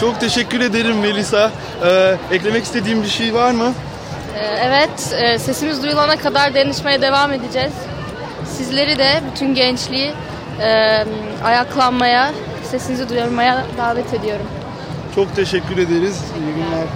Çok teşekkür ederim Melisa. Ee, eklemek istediğim bir şey var mı? Ee, evet, e, sesimiz duyulana kadar denişmeye devam edeceğiz. Sizleri de, bütün gençliği e, ayaklanmaya, sesinizi duyurmaya davet ediyorum. Çok teşekkür ederiz. İyi günler.